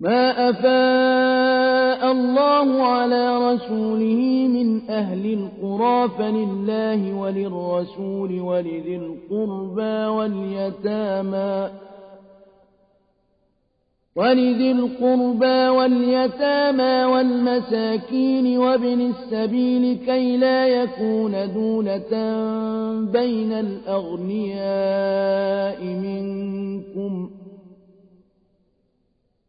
ما أفاء الله على رسوله من أهل القرى فلله وللرسول ولذي القربى واليتامى ولذي القربى واليتامى والمساكين وابن السبيل كي لا يكون دولة بين الأغنياء منكم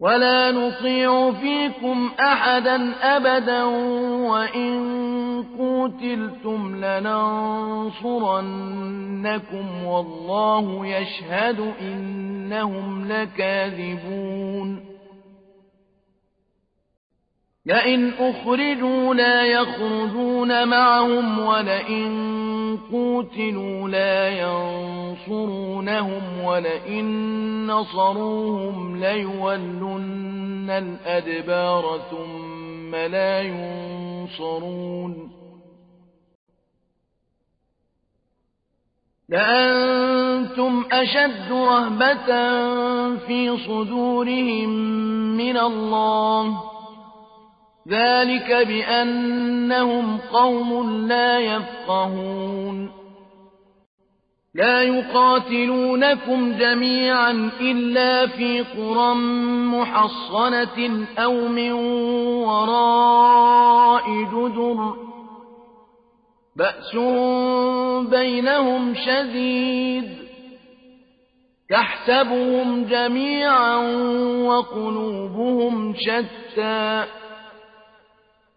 ولا نطيع فيكم أحدا أبدا وإن قُتِلْتُمْ لَنَنصُرَنَّكُمْ وَاللَّهُ يَشْهَدُ إِنَّهُمْ لَكَاذِبُونَ لئن أخرجوا لا يخرجون معهم ولئن قوتلوا لا ينصرونهم ولئن نصروهم ليولن الأدبار ثم لا ينصرون لأنتم أشد رهبة في صدورهم من الله ذلك بأنهم قوم لا يفقهون. لا يقاتلونكم جميعا إلا في قرى محصنة أو من وراء جدر. بأس بينهم شديد. تحسبهم جميعا وقلوبهم شتى.